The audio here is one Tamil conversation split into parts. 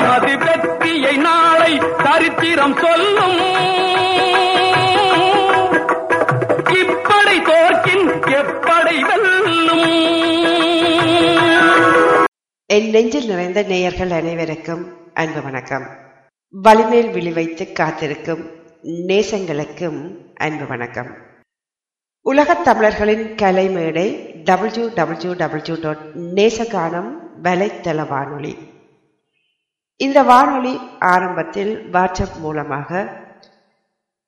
நமது வெற்றியை நாளை சரித்திரம் சொல்லும். இப்படை தோற்கின் எப்படை வெல்லும். என் நெஞ்சில் நிறைந்த நேயர்கள் அனைவருக்கும் அன்பு வணக்கம். வலிமேல் விழி வைத்து காத்திருக்கும் நேசங்களுக்கும் அன்பு வணக்கம். உலகத் தமிழர்களின் கலை மேடை W W W dot Nesaganam வலைத்தள வானொலி. இந்த வானொலி ஆரம்பத்தில் வாட்ஸ்அப் மூலமாக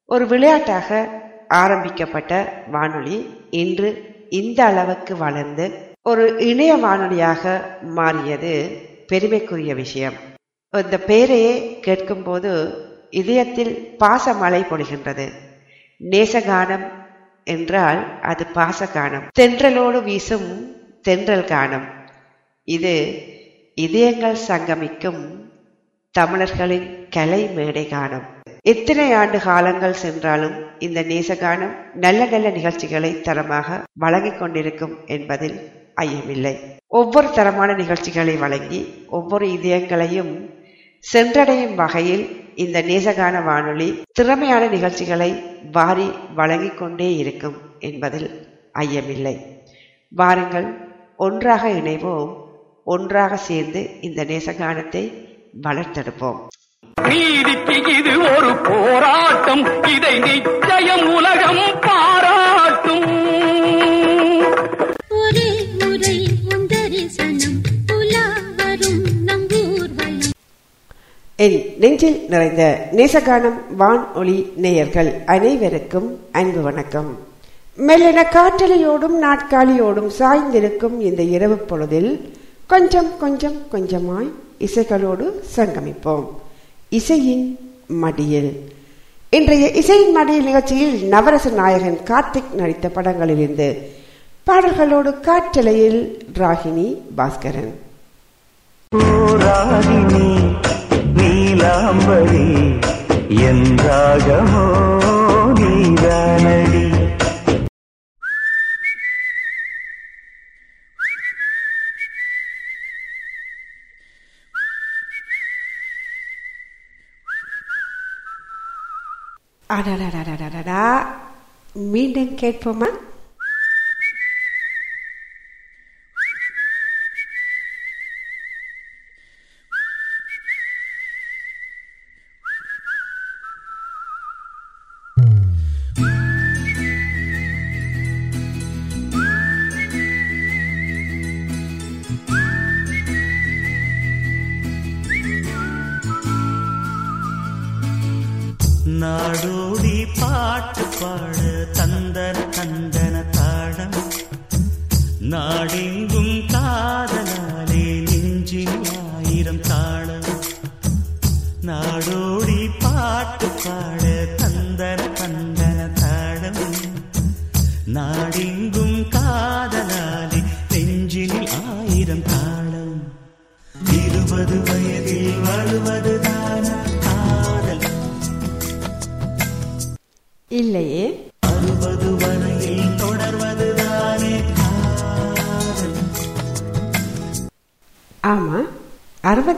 ஒரு விளையாட்டாக ஆரம்பிக்கப்பட்ட வானொலி இன்று இந்த அளவுக்கு வளர்ந்து ஒரு இணைய வானொலியாக மாறியது பெருமைக்குரிய விஷயம். இந்த பெயரையே கேட்கும்போது இதயத்தில் பாசமழை பொழிகின்றது. நேசகானம் என்றால் அது பாசகானம். தென்றலோடு வீசும் தென்றல் கானம். இது இதயங்கள் சங்கமிக்கும் தமிழர்களின் கலை மேடை காணும் எத்தனை ஆண்டு காலங்கள் சென்றாலும் இந்த நேசகானம் நல்ல நல்ல நிகழ்ச்சிகளை தரமாக வழங்கிக் கொண்டிருக்கும் என்பதில் ஐயமில்லை. ஒவ்வொரு தரமான நிகழ்ச்சிகளை வழங்கி ஒவ்வொரு இதயங்களையும் சென்றடையும் வகையில் இந்த நேசகான வானொலி திறமையான நிகழ்ச்சிகளை வாரி வழங்கிக் கொண்டே இருக்கும் என்பதில் ஐயமில்லை. வாருங்கள் ஒன்றாக இணைவோம் ஒன்றாக சேர்ந்து இந்த நேசகானத்தை வளர்த்தெடுப்போம். நீதிக்கு இது ஒரு போராட்டம் இதை நிச்சயம் உலகம் பாராட்டும். ஒரே முறை உந்தரிசனம் புலாவரும் நங்கூர்வலம் என் நெஞ்சில் நிறைந்த நேசகானம் வான் ஒளி நேயர்கள் அனைவருக்கும் அன்பு வணக்கம். மெல்லென காற்றலையோடும் நாட்காலியோடும் சாய்ந்திருக்கும் இந்த இரவு பொழுதில் கொஞ்சம் கொஞ்சம் கொஞ்சமாய் இசைகளோடு சங்கமிப்போம். இசையின் மடியில். இன்றைய இசையின் மடியில் நிகழ்ச்சியில் நவரச நாயகன் கார்த்திக் நடித்த படங்களிலிருந்து பாடல்களோடு காற்றலையில் ராகினி பாஸ்கரன். ராகினி நீலாம்பரி என்றாகமோ நீதானடி. அடடடடடடா மீண்டும் கேட்போமா நாடோடி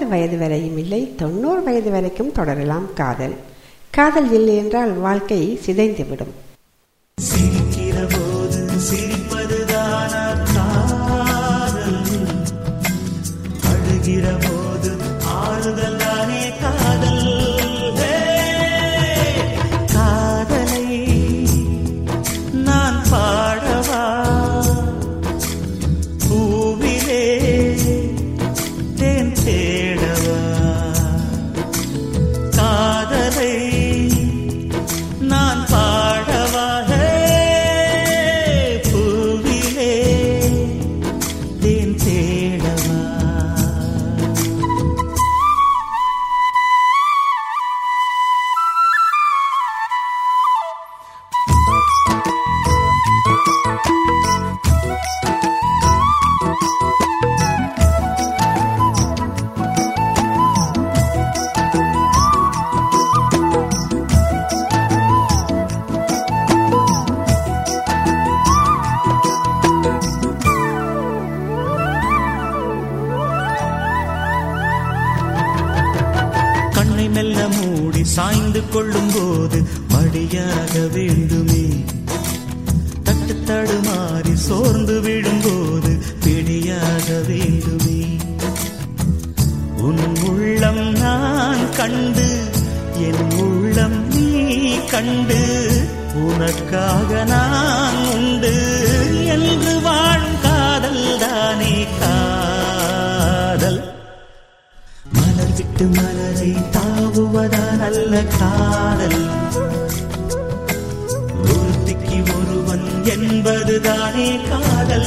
வயது வரையும் இல்லை தொண்ணூறு வயது வரைக்கும் தொடரலாம் காதல். காதல் இல்லை என்றால் வாழ்க்கை சிதைந்துவிடும்.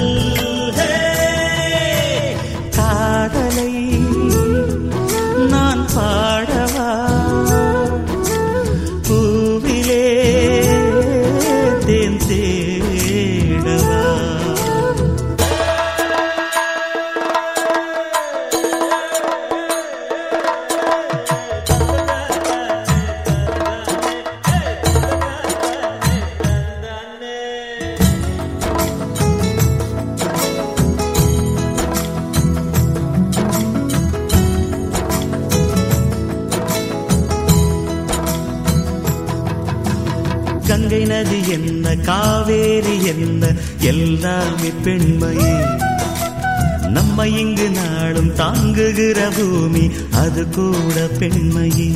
காதல் பெண்மையே. நம்ம இங்கு நாளும் தாங்குகிற பூமி அது கூட பெண்மையே.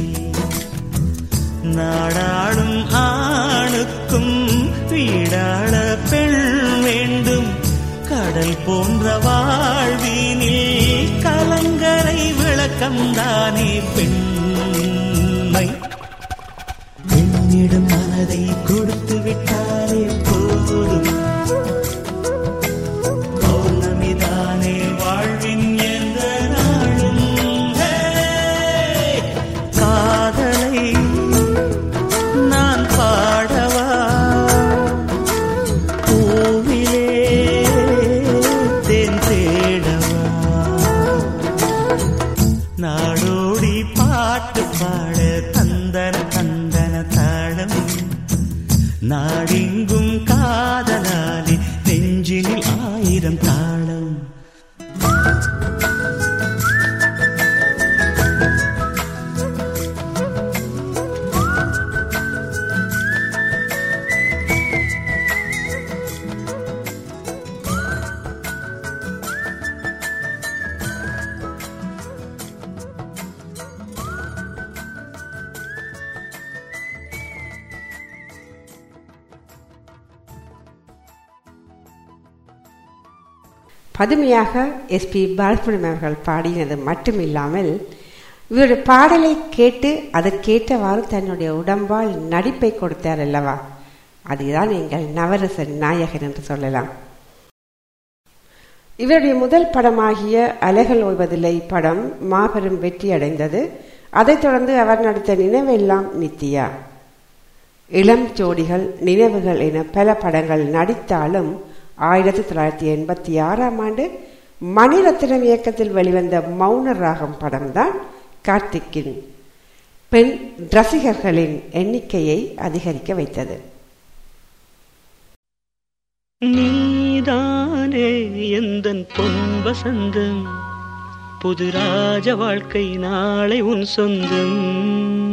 பதுமையாக எஸ்பி பாலசுப்ரமணியம் அவர்கள் பாடினது மட்டுமில்லாமல் இவருடைய பாடலை கேட்டு அதற்கேற்றவாறு தன்னுடைய உடம்பால் நடிப்பை கொடுத்தார் அல்லவா? அதுதான் எங்கள் நவரச நாயகன் என்று சொல்லலாம். இவருடைய முதல் படமாகிய அலைகள் ஓய்வதில்லை படம் மாபெரும் வெற்றி அடைந்தது. அதைத் தொடர்ந்து அவர் நடித்த நினைவெல்லாம் நித்தியா. இளம் ஜோடிகள் நினைவுகள் என பல படங்கள் நடித்தாலும் ஆயிரத்தி தொள்ளாயிரத்தி எண்பத்தி ஆறாம் ஆண்டு மணிரத்னம் இயக்கத்தில் வெளிவந்த மௌன ராகம் படம்தான் கார்த்திக்கின். பெண் ரசிகர்களின் எண்ணிக்கையை அதிகரிக்க வைத்தது. நீதானே எந்தன் பொன்வசந்தம் புது ராஜ வாழ்க்கை நாளை உன் சொந்தம்.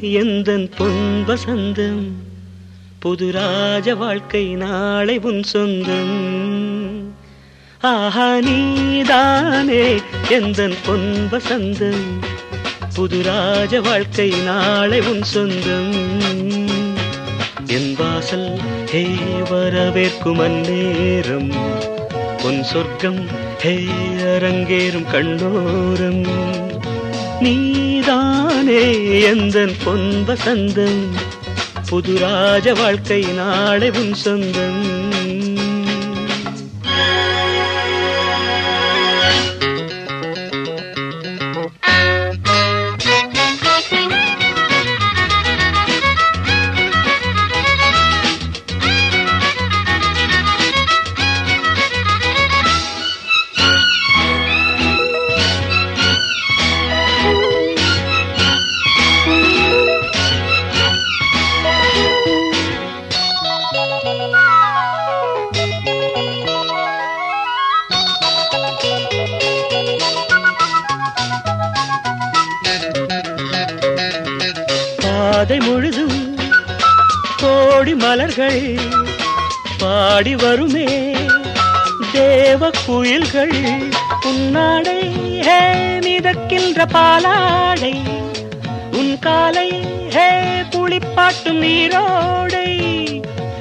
எந்தன் பொன் வசந்தம் புது ராஜ வாழ்க்கை நாளை உன் சொந்தம். ஆஹா நீதானே எந்தன் பொன் வசந்தம் புது ராஜ வாழ்க்கை நாளை உன் சொந்தம். என் வாசல் ஹே வரவேற்கும் அந்நேரம். பொன் சொர்க்கம் ஹே அரங்கேறும் கண்ணோரம். நீதானே எந்தன் பொன் வசந்தம் புது ராஜ வாழ்க்கை நாளை உன் சொந்தம். மலர்கள் பாடி வருமே. தேவ குயில்கள் உன்னாடை ஹே மிதக்கின்ற பாலாடை. உன் காலை ஹே குளிப்பாட்டும் நீரோடை.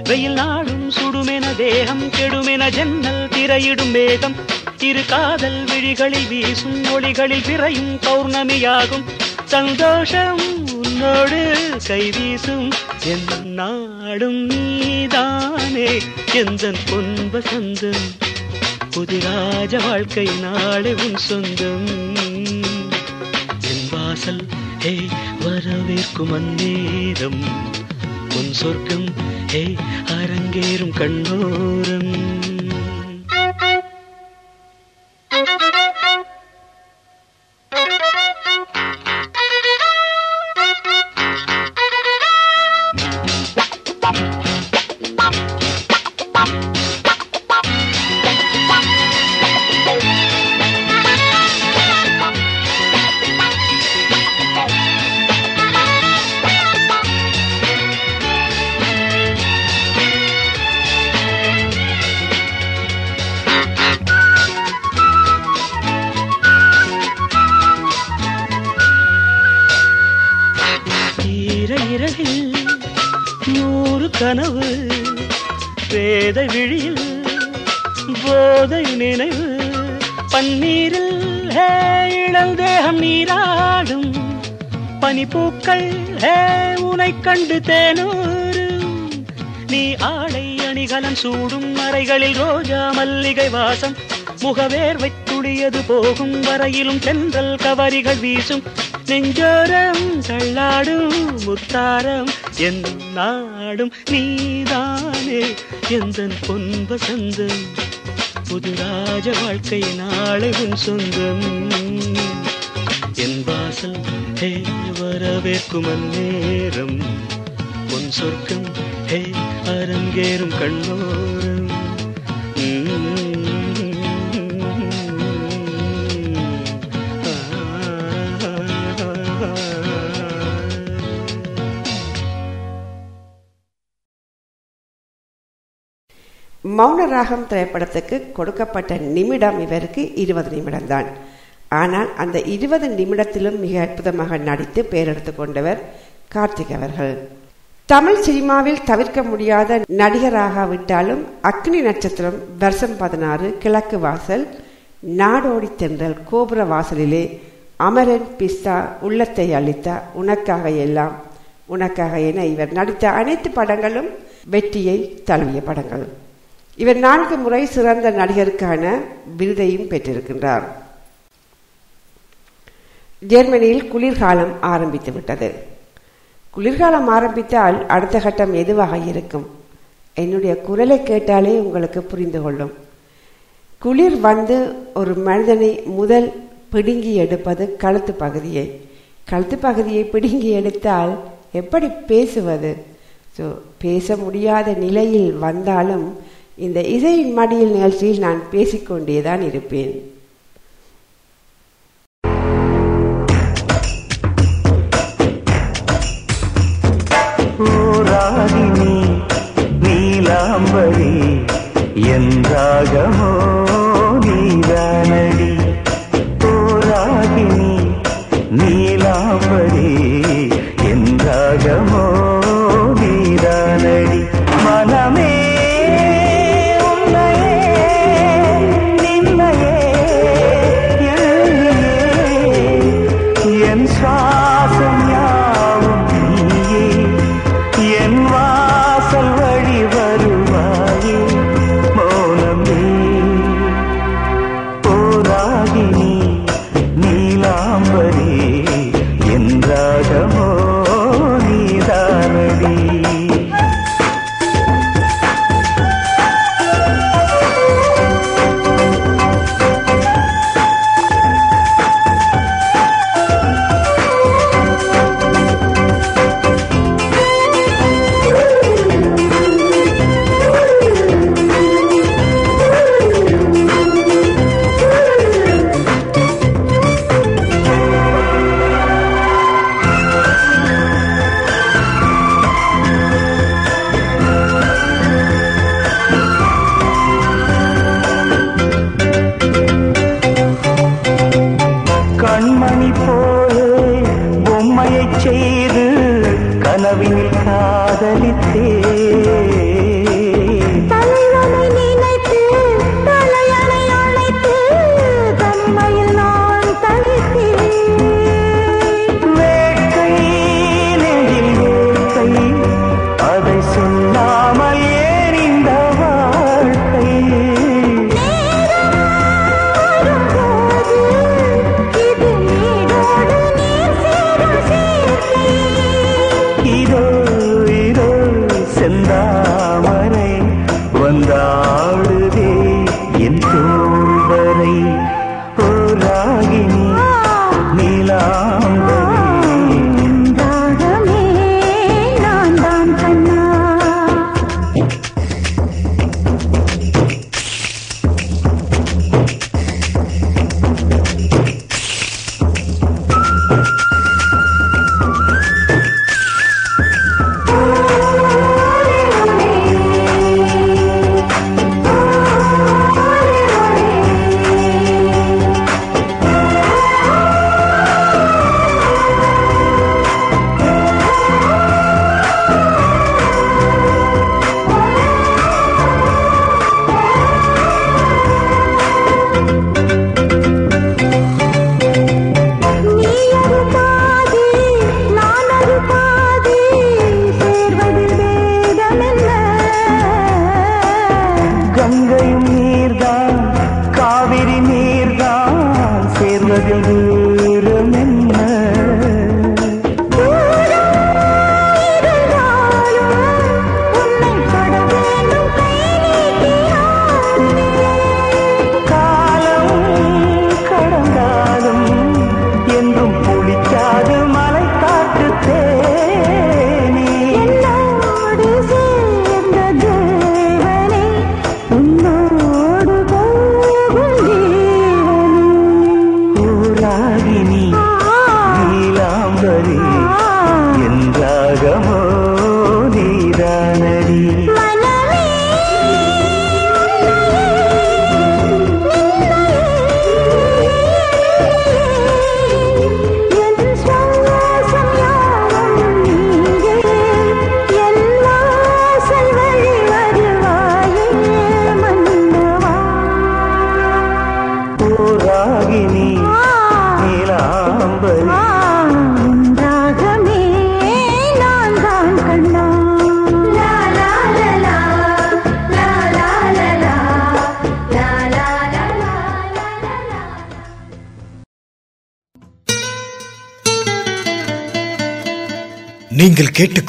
வெயில் நாளும் சுடுமென தேகம் கெடுமென ஜன்னல் திரையிடும் வேகம் இரு காதல் விழிகளில் வீசும் ஒளிகளில் விரையும் பௌர்ணமியாகும். சந்தோஷம் உன்னோடு கை வீசும். என் நாடும் நீதானே எந்தன் பொன்ப சந்தம்? புதிராஜ வாழ்க்கை நாளை உன் சொந்தம். என் வாசல் ஹே வரவேற்கும் அந்நேரம். உன் சொர்க்கம் ஹே அரங்கேறும் கண்ணோரம். கண்டு தேனூரும் நீ ஆடை அணிகலன் சூடும் மறைகளில் ரோஜா மல்லிகை வாசம். முகவேர்வை துடியது போகும் வரையிலும் தென்றல் கவரிகள் வீசும். நெஞ்சோரம் தள்ளாடும் முத்தாரம் என் நாடும் நீதானே. எந்த பொன்ப சந்தம்? புது ராஜ வாழ்க்கை நாளை உன் சொந்தம். என் வாசல் வரவேற்கும் அந்நேரம் பொன் சொர்க்கம். ஹே அரங்கேறும் கண்ணோரம். மௌனராகம் திரைப்படத்துக்கு கொடுக்கப்பட்ட நிமிடம் இவருக்கு இருபது நிமிடம்தான். ஆனால் அந்த இருபது நிமிடத்திலும் மிக அற்புதமாக நடித்து பெயரெடுத்து கொண்டவர் கார்த்திக் அவர்கள். தமிழ் சினிமாவில் தவிர்க்க முடியாத நடிகராகாவிட்டாலும் அக்னி நட்சத்திரம் வருஷம் பதினாறு கிழக்கு வாசல் நாடோடி தென்றல் கோபுர வாசலிலே அமரன் பிஸ்தா உள்ளத்தை அளித்த உனக்காக எல்லாம் உனக்காக என இவர் நடித்த அனைத்து படங்களும் வெற்றியை தழுவிய படங்கள். இவர் நான்கு முறை சிறந்த நடிகருக்கான விருதையும் பெற்றிருக்கின்றார். ஜெர்மனியில் குளிர்காலம் ஆரம்பித்து விட்டது குளிர்காலம் ஆரம்பித்தால் அடுத்த கட்டம் எதுவாக இருக்கும்? என்னுடைய குரலை கேட்டாலே உங்களுக்கு புரிந்து கொள்ளும் குளிர் வந்து ஒரு மனிதனை முதல் பிடுங்கி எடுப்பது கழுத்து பகுதியை. கழுத்து பகுதியை பிடுங்கி எடுத்தால் எப்படி பேசுவது? ஸோ பேச முடியாத நிலையில் வந்தாலும் இந்த இசையின் மடியில் நிகழ்ச்சியில் நான் பேசிக்கொண்டேதான் இருப்பேன். ராகினி நீலாம்பரி என் ராகமோ?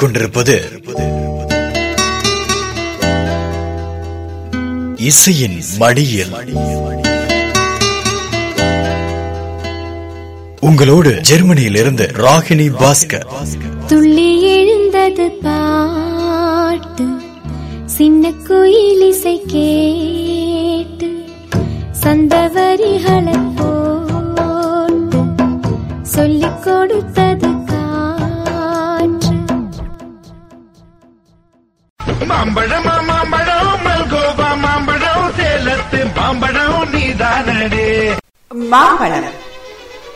கேட்டுக்கொண்டிருப்பது இசையின் மடியில். உங்களோடு ஜெர்மனியில் இருந்து ராகினி பாஸ்கர். துள்ளி எழுந்தது பாட்டு சின்ன குயில் இசை கே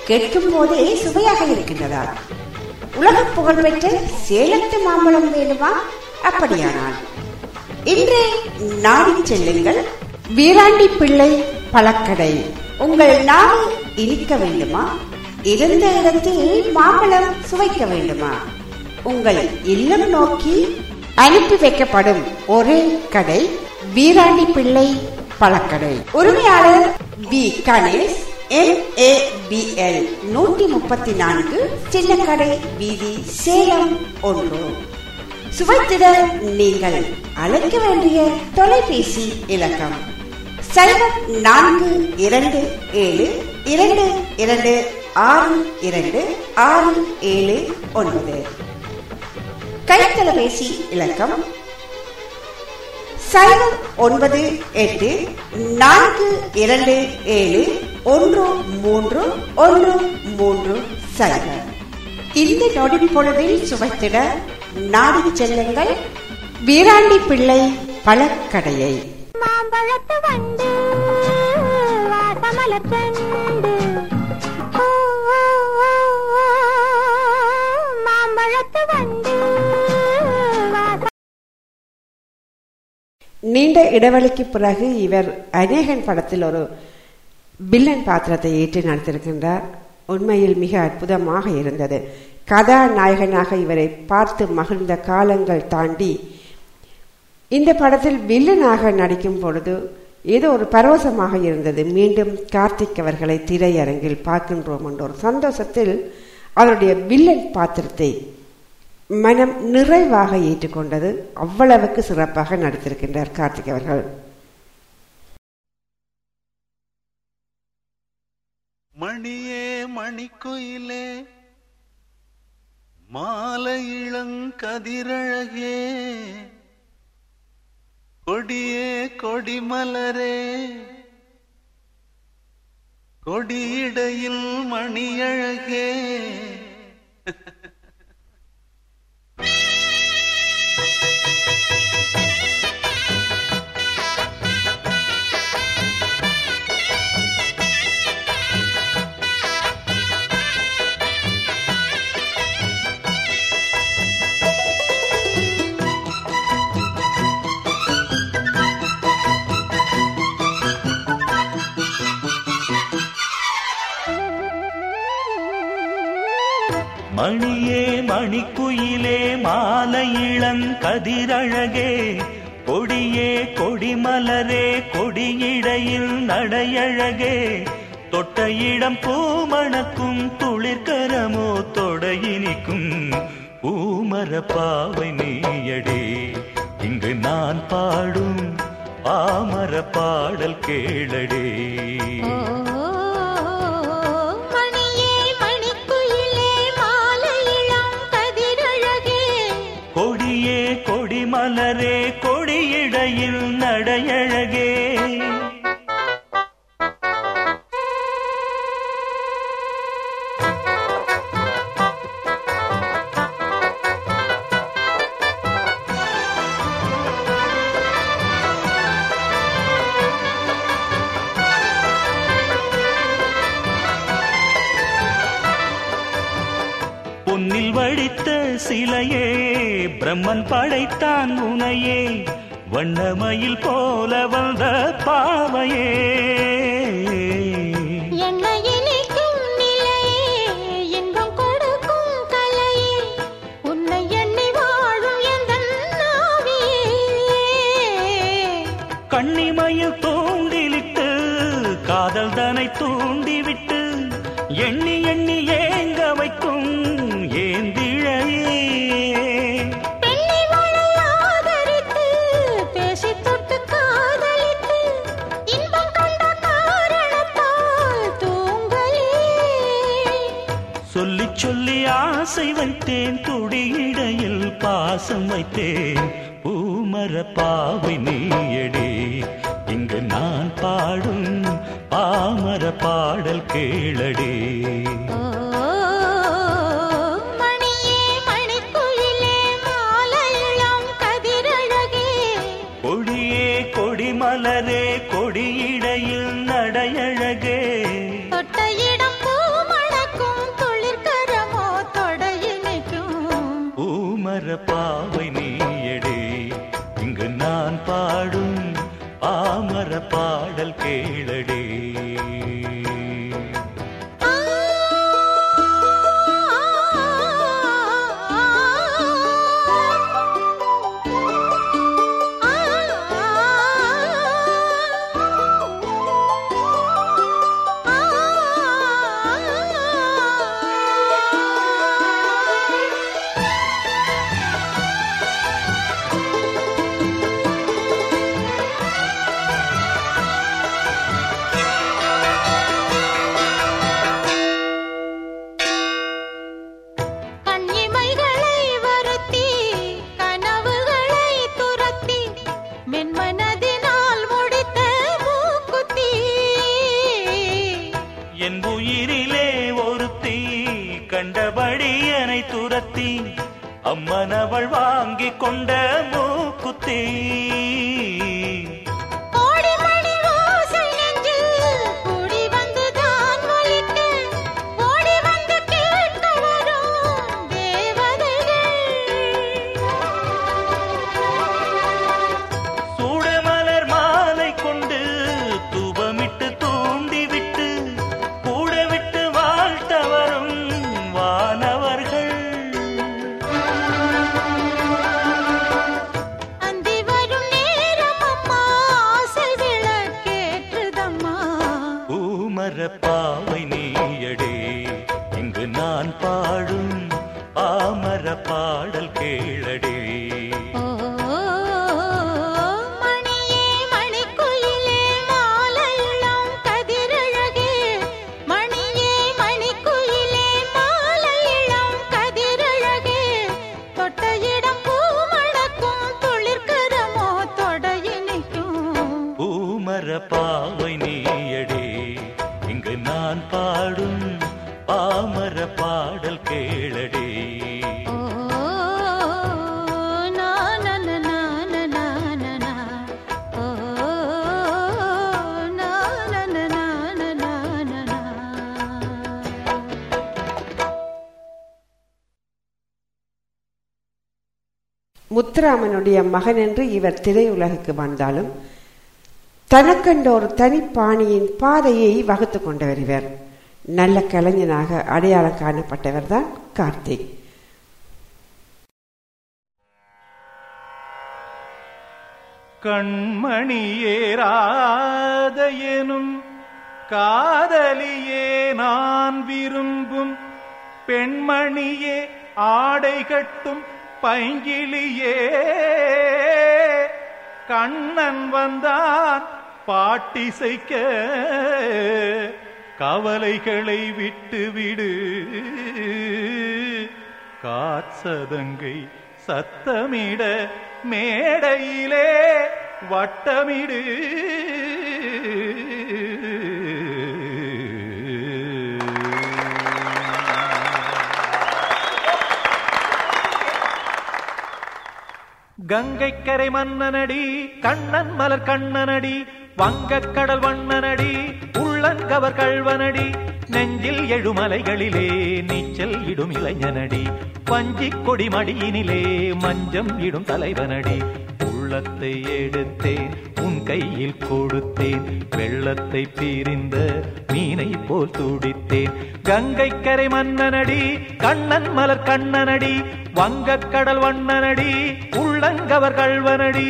கேட்கும் போதே சுவையாக இருக்கின்றதா? உலக புகழ்பெற்ற சேலத்து மாம்பழம் வேண்டுமா? அப்படியானால் இன்று நாடி செல்லுங்கள். வீராண்டி பிள்ளை பழக்கடை உங்கள் நாடு இருக்க வேண்டுமா? இருந்த இடத்தில் மாம்பழம் சுவைக்க வேண்டுமா? உங்கள் இல்லம் நோக்கி அனுப்பி வைக்கப்படும் ஒரே கடை வீராண்டி பிள்ளை பழக்கடை. உரிமையாளர் வி. கணேஷ். எம் எல் நூற்றி முப்பத்தி நான்கு சின்னக்கடை வீதி சேலம் ஒன்று. சுவைத்திட நீங்கள் அழைக்க வேண்டிய தொலைபேசி இலக்கம். சைபர் நான்கு இரண்டு ஏழு இரண்டு இரண்டு ஆறு இரண்டு ஆறு ஏழு ஒன்பது. கைத்தொலைபேசி இலக்கம் சைபர் ஒன்பது எட்டு நான்கு இரண்டு ஏழு ஒன்று மூன்று ஒன்று மூன்று சைபர் இந்த நொடி பொழுதில் சுவைத்திட நாடி செல்லுங்கள். வீராண்டி பிள்ளை பழக்கடையை. மாம்பழத்து வண்டு வாசமலத்தண்டு நீண்ட இடைவெளிக்கு பிறகு இவர் அநேகன் படத்தில் ஒரு வில்லன் பாத்திரத்தை ஏற்று நடத்திருக்கின்றார் உண்மையில் மிக அற்புதமாக இருந்தது. கதாநாயகனாக இவரை பார்த்து மகிழ்ந்த காலங்கள் தாண்டி இந்த படத்தில் வில்லனாக நடிக்கும் பொழுது ஏதோ ஒரு பரவசமாக இருந்தது. மீண்டும் கார்த்திக் அவர்களை திரையரங்கில் பார்க்கின்றோம் என்ற ஒரு சந்தோஷத்தில் அவருடைய வில்லன் பாத்திரத்தை மனம் நிறைவாக ஏற்றுக்கொண்டது அவ்வளவுக்கு சிறப்பாக நடித்திருக்கின்றார் கார்த்திக் அவர்கள். மணியே மணிக்குயிலே மாலை இளங்கதிரழகே கொடியே கொடிமலரே கொடியிடையில் மணியழகே. மணியே மணிக்குயிலே மாலையிளங் கதிரழகே. கொடியே கொடிமலரே கொடியிடையில் நடையழகே. தொட்டையிடம் பூமணக்கும் துளிர்கரமோ தொடையினிக்கும் பூமர பாவை நீயடே. இங்கு நான் பாடும் பாமர பாடல் கேளடே. மலரே கொடியிடையில் நடையழ பிரம்மன் படைத்தான் உனையே. வண்ணமயில் போல வந்த பாவையே. పావిని கேளடி முத்துராமனுடைய மகன் என்று இவர் திரையுலகுக்கு வந்தாலும் தனக்கென்ற ஒரு தனிப்பாணியின் பாதையை வகுத்து கொண்டவர் இவர் நல்ல கலைஞனாக அடையாளம் காணப்பட்டவர் தான் கார்த்திக். கண்மணியேராத எனும் காதலியே நான் விரும்பும் பெண்மணியே ஆடை கட்டும் பைங்கிலியே கண்ணன் வந்தான் பாட்டிசைக்க. கவலைகளை விட்டு விடு காற்சதங்கை சத்தமிட மேடையிலே வட்டமிடு. கங்கைக்கரை மன்னனடி கண்ணன் மலர் கண்ணனடி வங்கக்கடல் வண்ணனடி உள்ளங்கவர் கழ்வனடி நெஞ்சில் எழுமலைகளிலே நீச்சல் இடும் இளைஞனடி பஞ்சி கொடி மடியினிலே மஞ்சம் இடும் தலைவனடி. உள்ளத்தை எடுத்தேன் உன் கையில் கொடுத்தேன் வெள்ளத்தை பிரிந்த மீனை போல் துடித்தேன். கங்கை கரை மன்னனடி கண்ணன் மலர் கண்ணனடி வங்கக்கடல் வண்ணனடி உள்ளங்கவர் கழ்வனடி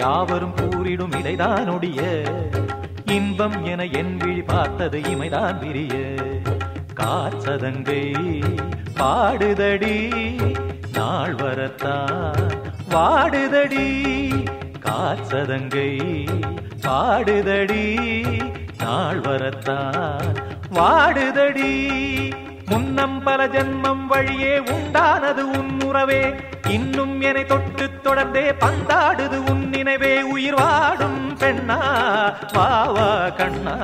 யாவரும் கூறிடும் இடைதான் இன்பம் என என் விழி பார்த்தது இமைதான் விரிய. காற்சதங்கை பாடுதடி நாள் வரத்தான் வாடுதடி. காற்சதங்கை பாடுதடி நாள் வரத்தான் வாடுதடி. முன்னம் பல ஜென்மம் வழியே உண்டானது உன் உறவே. இன்னும் என்னை தொட்டு தொடர்ந்தே பந்தாடுது உன் நினைவே உயிர் வாடும் பெண்ணா வாவா கண்ணா.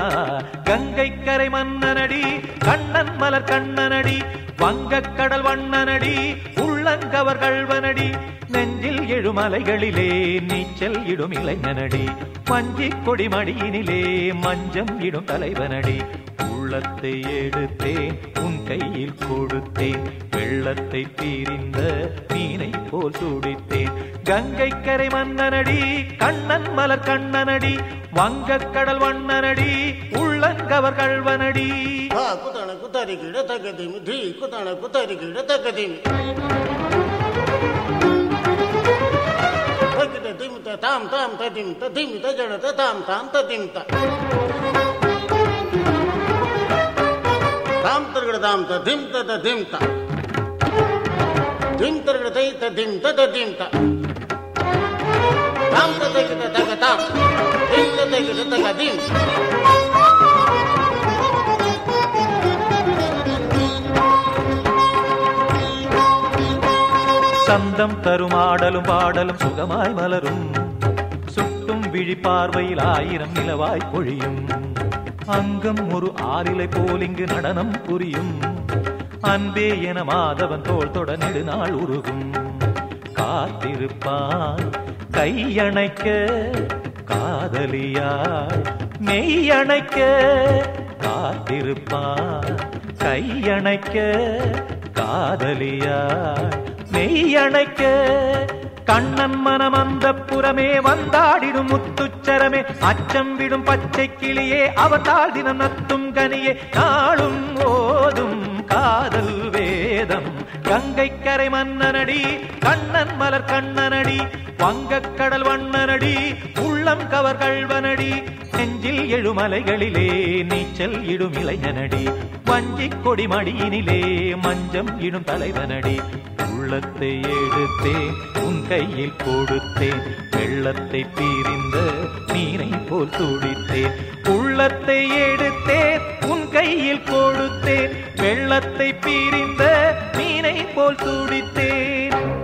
கங்கை கரை மன்னனடி கண்ணன் மலர் கண்ணனடி வங்கக் கடல் வண்ணனடி உள்ளங்கவர் கல்வனடி நெஞ்சில் எழுமலைகளிலே நீச்சல் இடும் இளைஞனடி. மஞ்சிக் கொடி மடியினிலே மஞ்சம் இடும் தலைவனடி. உள்ளத்தை எடுத்தேன் உன் கையில் கொடுத்தேன். வெள்ளத்தை தீரிந்த மீனை போல் துடித்தேன் கங்கை கரை மன்னனடி கண்ணன் மலர் கண்ணனடி வங்க கடல் வண்ணனடி உள்ளங்கவர் கல்வனடி. குத்தான குத்தாரி கிட தகதி முதி குத்தான குத்தாரி கிட தகதி திமித்த தாம் தாம் ததிமித்த திமித்த ஜடத தாம் தாம் ததிமித்த தாம் தருகிற தாம் த திம் த த திம் த திம் தருகிற த தாம் த திம் த சந்தம் தரும் ஆடலும் பாடலும் சுகமாய் மலரும் சுட்டும் விழி பார்வையில் ஆயிரம் நிலவாய் பொழியும் அங்கம் ஒரு ஆறிலை போல் இங்கு நடனம் புரியும். அன்பே என மாதவன் தோள் தொட நெடுநாள் உருகும். காத்திருப்பான் கையணைக்க காதலியாள் மெய்யணைக்க. காத்திருப்பான் கையணைக்க காதலியாள் மெய்யணைக்க. கண்ணன் மனமன் அந்த புறமே வந்தாடிடும் முத்துச்சரமே. அச்சம் விடும் பச்சை கிளியே அவதால் தினம் நத்தும் கனியே. நாளும் ஓதும் காதல் வேதம். கங்கை கரை மன்னனடி கண்ணன் மலர் கண்ணனடி வங்கக் கடல் வண்ணனடி உள்ளம் கவர் கல்வனடி நெஞ்சில் எழுமலைகளிலே நீச்சல் இடும் இளைஞனடி வஞ்சிக் கொடி மடியினிலே மஞ்சம் இடும் தலைவனடி. உள்ளத்தை எடுத்தேன் உன் கையில் கொடுத்தேன் வெள்ளத்தை பீரிந்த நீரை போல் துடித்தேன். உள்ளத்தை எடுத்தேன் உன் கையில் கொடுத்தேன் வெள்ளத்தை பீரிந்த மீனை போல் துடித்தேன்.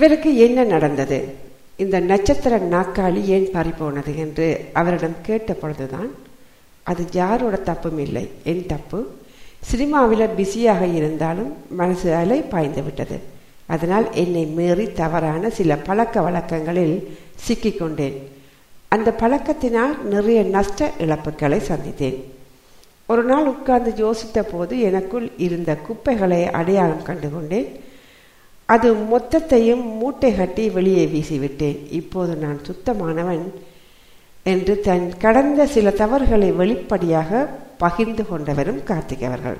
இவருக்கு என்ன நடந்தது? இந்த நட்சத்திர நாக்காளி ஏன் பறிபோனது என்று அவரிடம் கேட்ட பொழுதுதான் அது யாரோட தப்பும் இல்லை என் தப்பு. சினிமாவில் பிஸியாக இருந்தாலும் மனசு அலை பாய்ந்து விட்டது. அதனால் என்னை மீறி தவறான சில பழக்க வழக்கங்களில் சிக்கிக்கொண்டேன் அந்த பழக்கத்தினால் நிறைய நஷ்ட இழப்புகளை சந்தித்தேன். ஒரு நாள் உட்கார்ந்து யோசித்த போது எனக்குள் இருந்த குப்பைகளை அடையாளம் கண்டுகொண்டேன். அது மொத்தத்தையும் மூட்டை கட்டி வெளியே வீசிவிட்டேன். இப்போது நான் சுத்தமானவன் என்று தன் கடந்த சில தவறுகளை வெளிப்படையாக பகிர்ந்து கொண்டவரும் கார்த்திக் அவர்கள்.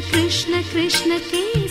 कृष्ण कृष्ण के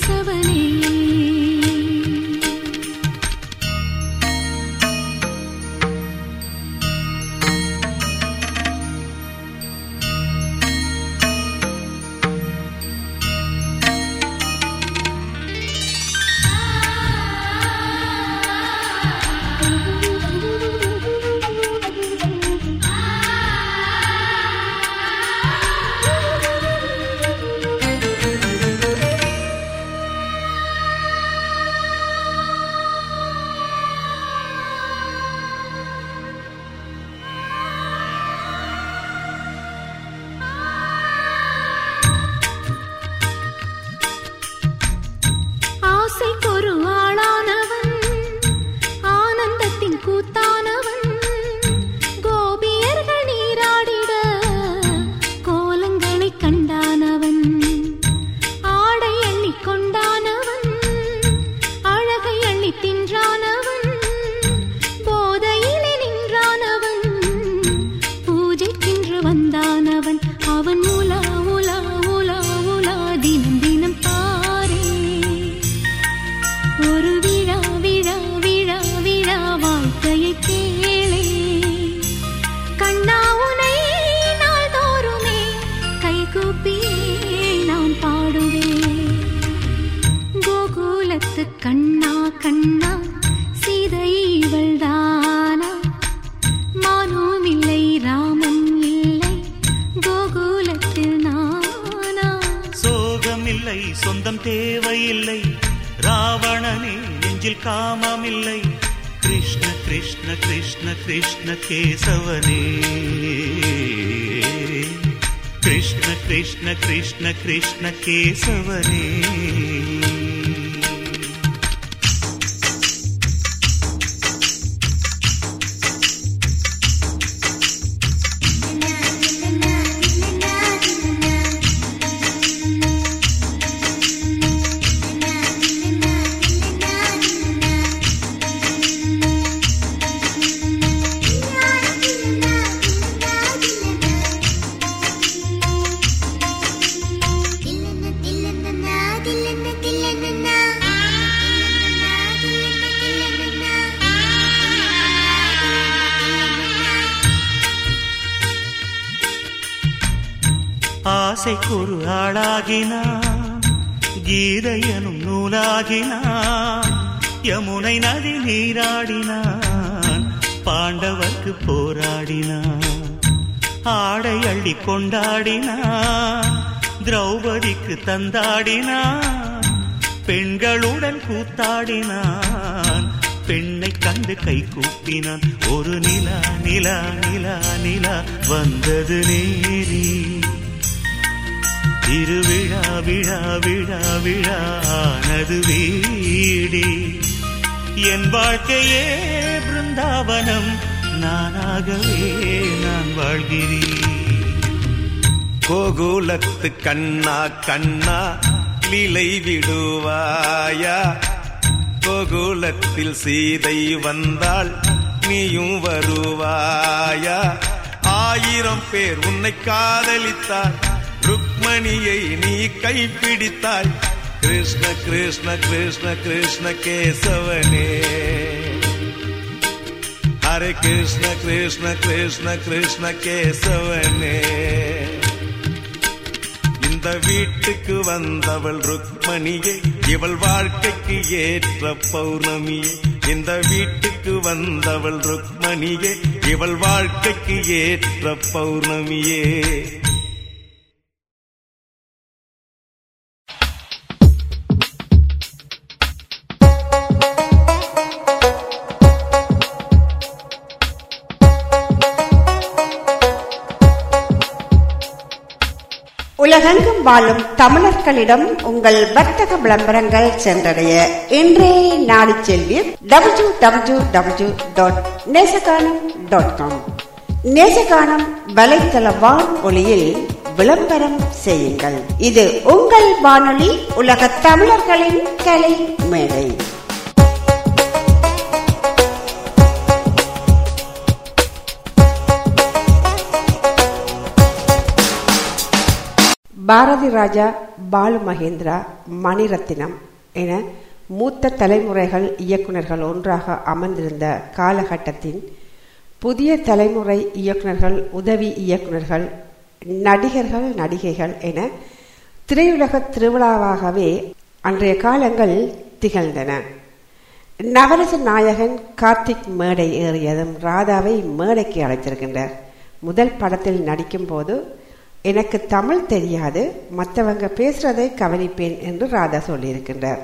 காமமில்லை கிருஷ்ண கிருஷ்ண கிருஷ்ண கிருஷ்ண கேசவனே. கிருஷ்ண கிருஷ்ண கிருஷ்ண கிருஷ்ண கேசவனே. கொண்டாடினான் திரௌபதிக்கு தந்தாடினான் பெண்களுடன் கூத்தாடினான். பெண்ணை கண்டு கை கூப்பினான். ஒரு நிலா நிலா நிலா நிலா வந்தது நேரி. திருவிழா விழா விழா விழானது வீடி. என் வாழ்க்கையே பிருந்தாவனம். நானாகவே நான் வாழ்கிறேன். கோகுலத்து கண்ணா கண்ணா லீலை விடுவாயா? கோகுலத்தில் சீதை வந்தாள் நீயும் வருவாயா? ஆயிரம் பேர் உன்னை காதலித்தார் ருக்மணியை நீ கைப்பிடித்தாய். கிருஷ்ண கிருஷ்ண கிருஷ்ண கிருஷ்ண கேசவனே. ஹரே கிருஷ்ண கிருஷ்ண கிருஷ்ண கிருஷ்ண கேசவனே. இந்த வீட்டுக்கு வந்தவள் ருக்மணியே இவள் வாழ்க்கைக்கு ஏற்ற பௌர்ணமியே. இந்த வீட்டுக்கு வந்தவள் ருக்மணியே இவள் வாழ்க்கைக்கு ஏற்ற பௌர்ணமியே. வாழும் தமிழர்களிடம் உங்கள் வர்த்தக விளம்பரங்கள் சென்றடைய இன்றே நாடு செல்வி W W W dot Nesaganam dot com Nesaganam வலைத்தள வானொலியில் விளம்பரம் செய்யுங்கள். இது உங்கள் வானொலி உலக தமிழர்களின் கலை மேடை பாரதி ராஜா பாலு மகேந்திரா மணிரத்தினம் என மூத்த தலைமுறைகள் இயக்குநர்கள் ஒன்றாக அமர்ந்திருந்த காலகட்டத்தின் புதிய தலைமுறை இயக்குநர்கள் உதவி இயக்குநர்கள் நடிகர்கள் நடிகைகள் என திரையுலக திருவிழாவாகவே அன்றைய காலங்கள் திகழ்ந்தன. நவரச நாயகன் கார்த்திக் மேடை ஏறியதும் ராதாவை மேடைக்கு அழைத்திருக்கின்றார். முதல் படத்தில் நடிக்கும் போது எனக்கு தமிழ் தெரியாது மற்றவங்க பேசுறதை கவனிப்பேன் என்று ராதா சொல்லியிருக்கின்றார்.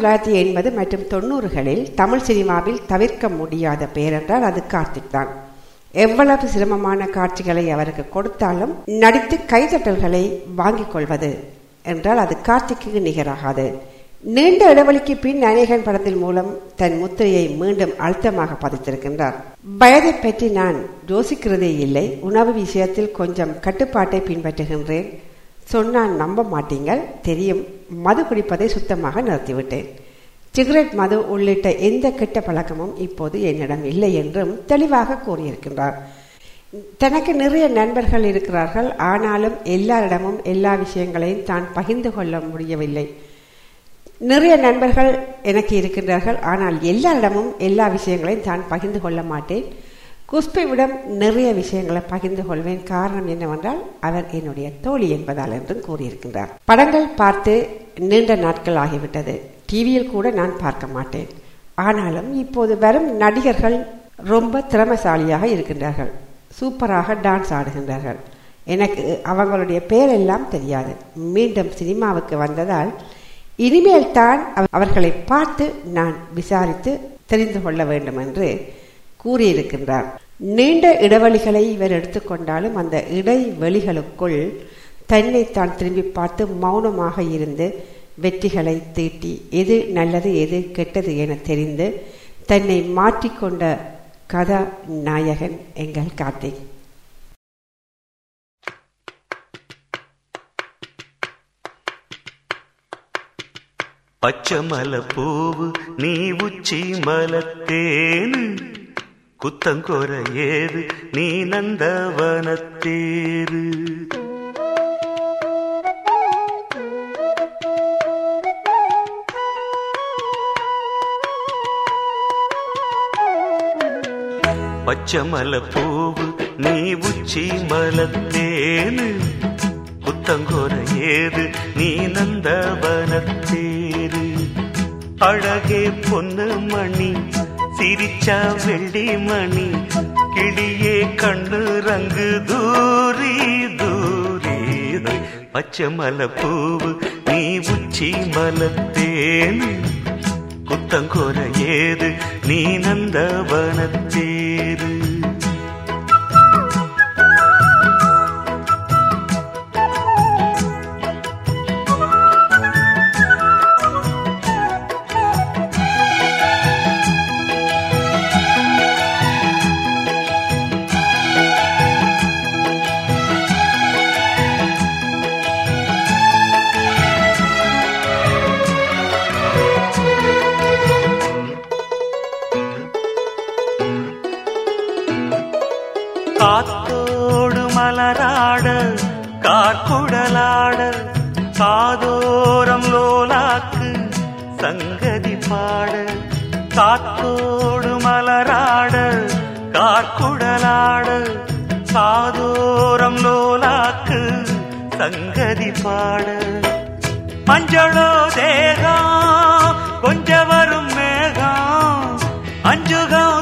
தொள்ளாயிரத்தி எண்பது மற்றும் தொண்ணூறுகளில் தமிழ் சினிமாவில் தவிர்க்க முடியாத பேரென்றால் அது கார்த்திக் தான். எவ்வளவு சிரமமான காட்சிகளை அவருக்கு கொடுத்தாலும் நடித்து கைதட்டல்களை வாங்கிக் கொள்வது என்றால் அது கார்த்திக்கு நிகராகாது. நீண்ட இடைவெளிக்கு பின் அநேகன் படத்தின் மூலம் தன் முத்திரையை மீண்டும் அழுத்தமாக பதித்திருக்கின்றார். வயதை பற்றி நான் யோசிக்கிறதே இல்லை. உணவு விஷயத்தில் கொஞ்சம் கட்டுப்பாட்டை பின்பற்றுகின்றேன். சொன்னால் நம்ப மாட்டீங்கள். தெரியும் மது குடிப்பதை சுத்தமாக நிறுத்திவிட்டேன். சிகரெட் மது உள்ளிட்ட எந்த கெட்ட பழக்கமும் இப்போது என்னிடம் இல்லை என்றும் தெளிவாக கூறியிருக்கின்றார். தனக்கு நிறைய நண்பர்கள் இருக்கிறார்கள். ஆனாலும் எல்லாரிடமும் எல்லா விஷயங்களையும் தான் பகிர்ந்து கொள்ள முடியவில்லை. நிறைய நண்பர்கள் எனக்கு இருக்கின்றார்கள். ஆனால் எல்லாரிடமும் எல்லா விஷயங்களையும் தான் பகிர்ந்து கொள்ள மாட்டேன். குஷ்புவிடம் நிறைய விஷயங்களை பகிர்ந்து கொள்வேன். காரணம் என்னவென்றால் அவர் என்னுடைய தோழி என்பதால் என்றும் கூறியிருக்கின்றார். படங்கள் பார்த்து நீண்ட நாட்கள் ஆகிவிட்டது. டிவியில் கூட நான் பார்க்க மாட்டேன். ஆனாலும் இப்போது வரும் நடிகர்கள் ரொம்ப திறமசாலியாக இருக்கின்றார்கள். சூப்பராக டான்ஸ் ஆடுகின்றார்கள். எனக்கு அவங்களுடைய பெயரெல்லாம் தெரியாது. மீண்டும் சினிமாவுக்கு வந்ததால் இனிமேல் தான் அவர்களை பார்த்து நான் விசாரித்து தெரிந்து கொள்ள வேண்டும் என்று கூறியிருக்கின்றார். நீண்ட இடைவெளிகளை இவர் எடுத்துக்கொண்டாலும் அந்த இடைவெளிகளுக்குள் தன்னை தான் திரும்பி பார்த்து மௌனமாக இருந்து வெற்றிகளை தீட்டி எது நல்லது எது கெட்டது என தெரிந்து தன்னை மாற்றிக்கொண்ட கதா நாயகன் எங்கள் கார்த்திக். பச்சமல பூவு நீ உச்சி மலத்தேனு குத்தங்கோர ஏது நீ நந்தவனத்தேரு பச்சமல பூவு நீ உச்சி மலத்தேனு. புத்தங்கோர ஏது நீ நந்தவனத்தேரு அழகே பொன்னு மணி சிரிச்சா வெள்ளி மணி கிளியே கண்ணு ரங்கு தூரி தூரி பச்சை மலை பூவு நீ உச்சி மலத்தேன் குத்தங்கோர ஏது நீ நந்தவனத்தேரு மலராட கார்குடலாட காதோரம் லோலாக்கு சங்கதி பாட காத்தோடு மலராட கார்குடலாட காதோரம் லோலாக்கு சங்கதி பாட. மஞ்சளோ தேகம் கொஞ்ச வரும் மேகம் அஞ்சுகம்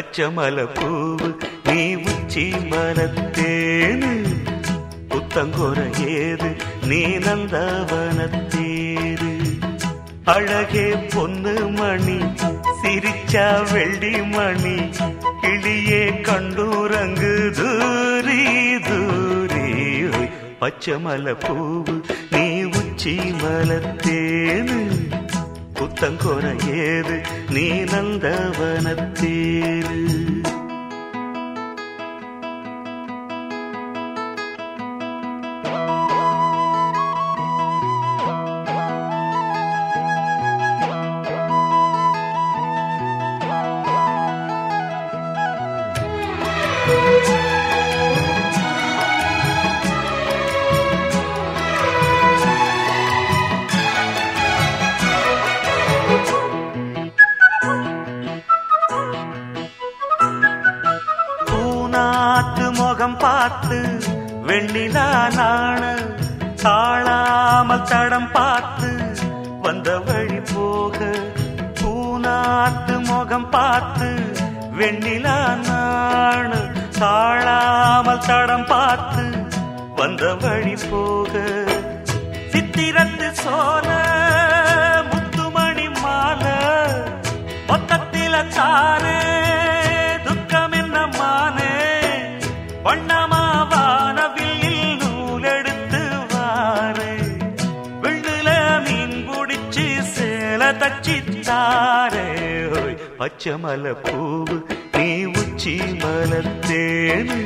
பச்சமல பூவு நீ உச்சி மலத்தேனு? புத்தங்கொர ஏது நீ நந்தவனத்தேரு அழகே பொன்னு மணி சிரிச்சா வெள்ளி மணி கிளியே கண்டூரங்கு தூரி தூரி. பச்சமல பூவு நீ உச்சி மலத்தேனு? புத்தங்கோர ஏது? நீ நந்தவனத்தேரு வெண்ணிலா தடம் பார்த்து வந்த வழி போக பூனாத்து முகம் பார்த்து வெண்ணிலா நாணு தாழாமல் தடம் பார்த்து வந்த வழி போக. சித்திரத்து சோல முத்துமணி மாலை மொத்தத்தில தானே தச்சித்தாரே ஓய் பச்சை பூவு நீ உச்சி மலத்தேனு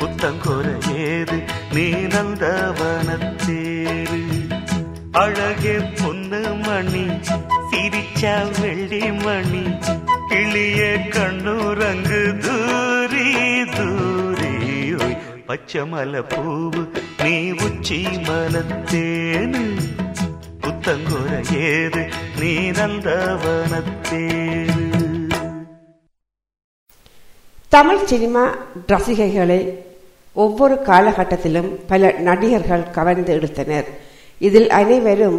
புத்தங்கொர ஏது நீ நந்தவனத்தேரு அழகே பொண்ணு மணி சிரிச்சா வெள்ளி மணி கிளிய கண்ணுரங்கு தூரி தூரி. ஓய் பச்சை பூவு நீ உச்சி மலத்தேனு புத்தங்கோர ஏது நீ நந்தவனத்தேரு தமிழ் சினிமா ரசிகைகளை ஒவ்வொரு காலகட்டத்திலும் பல நடிகர்கள் கவர்ந்து எடுத்தனர். இதில் அனைவரும்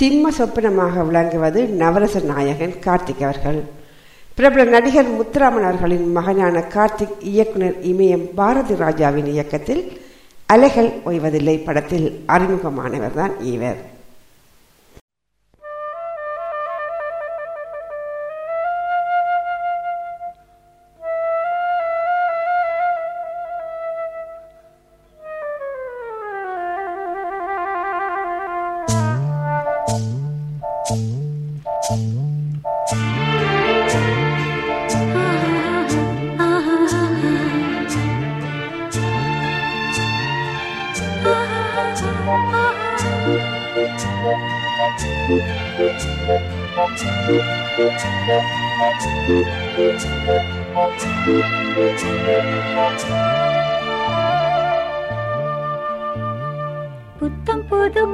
சிம்ம சொப்பனமாக விளங்குவது நவரச நாயகன் கார்த்திக் அவர்கள். பிரபல நடிகர் முத்துராமன் அவர்களின் மகனான கார்த்திக் இயக்குனர் இமயம் பாரதி ராஜாவின் இயக்கத்தில் அலைகள் ஓய்வதில்லை படத்தில் அறிமுகமானவர்தான் இவர். புத்தம் புது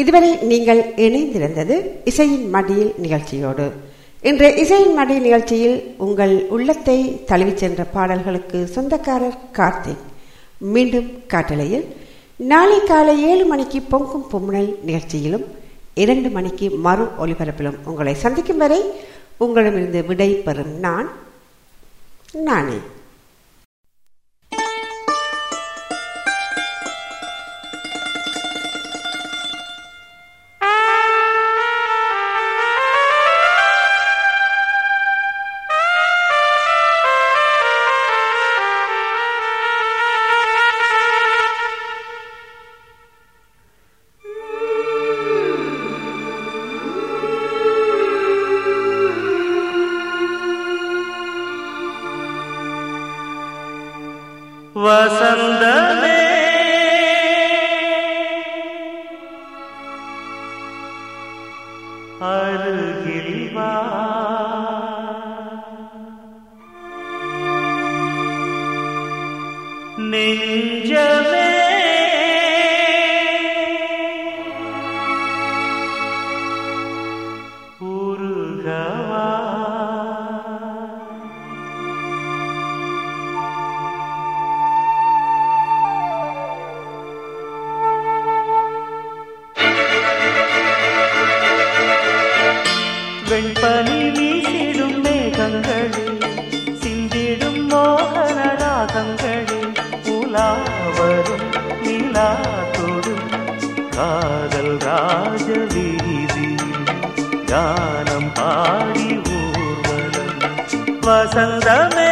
இதுவரை நீங்கள் இணைந்திருந்தது இசையின் மடியில் நிகழ்ச்சியோடு. இன்று இசையின் மடியில் நிகழ்ச்சியில் உங்கள் உள்ளத்தை தழுவிச் சென்ற பாடல்களுக்கு சொந்தக்காரர் கார்த்திக். மீண்டும் காட்டலையில் நாளை காலை ஏழு மணிக்கு பொங்கும் பொம்முனல் நிகழ்ச்சியிலும் இரண்டு மணிக்கு மறு ஒலிபரப்பிலும் உங்களை சந்திக்கும் வரை உங்களிடமிருந்து விடை பெறும் நான் நானே. வெண்பனி வீசிடும் மேகங்களே சிந்திடும் மோகன ராகங்களே உலாவரும் நிலா தொடும் காதல் ராஜ வீதியில் கானம் பாடி ஊர்வலம் வசந்தமே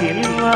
செல்வா